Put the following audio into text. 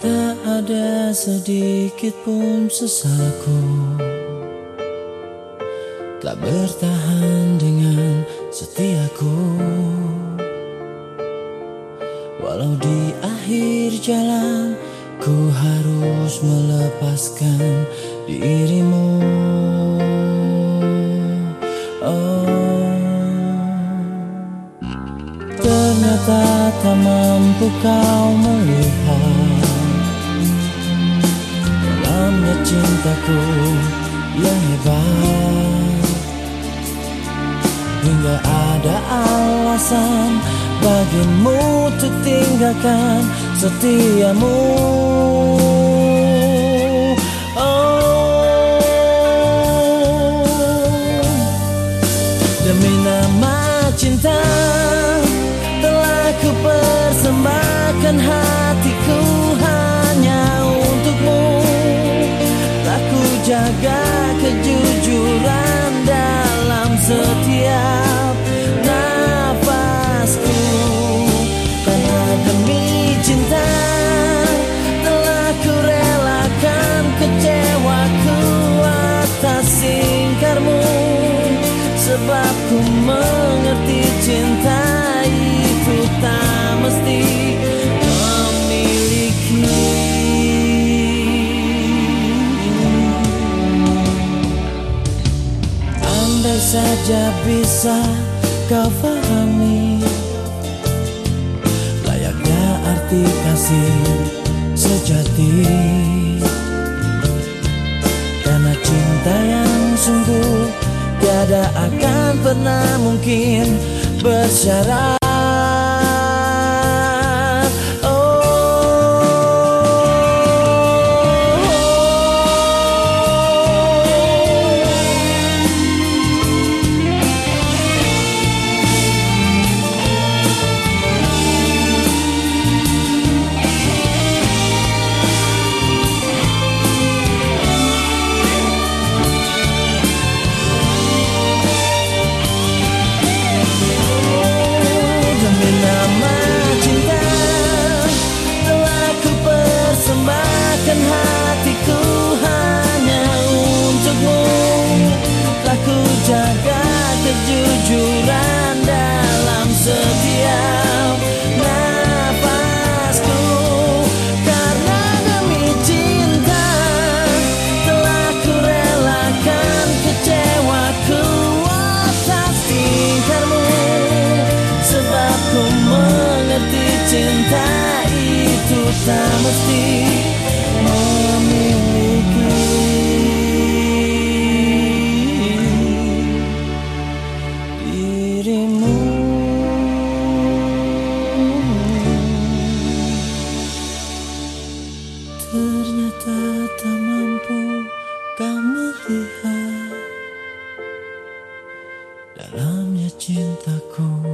ada sedikit pun sesalku Tak bertahan dengan setiaku. Walau di akhir jalan Ku harus melepaskan dirimu. Oh. Ternyata tak mampu kau melihat Dalamnya cintaku yang hebat. Hingga ada alasan bagimu untuk tinggalkan setiamu Sebab ku mengerti cinta itu tak mesti memiliki. Andai saja bisa kau fahami Layaknya arti kasih sejati. Karena cinta yang sungguh Tiada akan pernah mungkin bersyarat tak mesti memiliki dirimu. Ternyata tak mampu kau melihat Dalamnya cintaku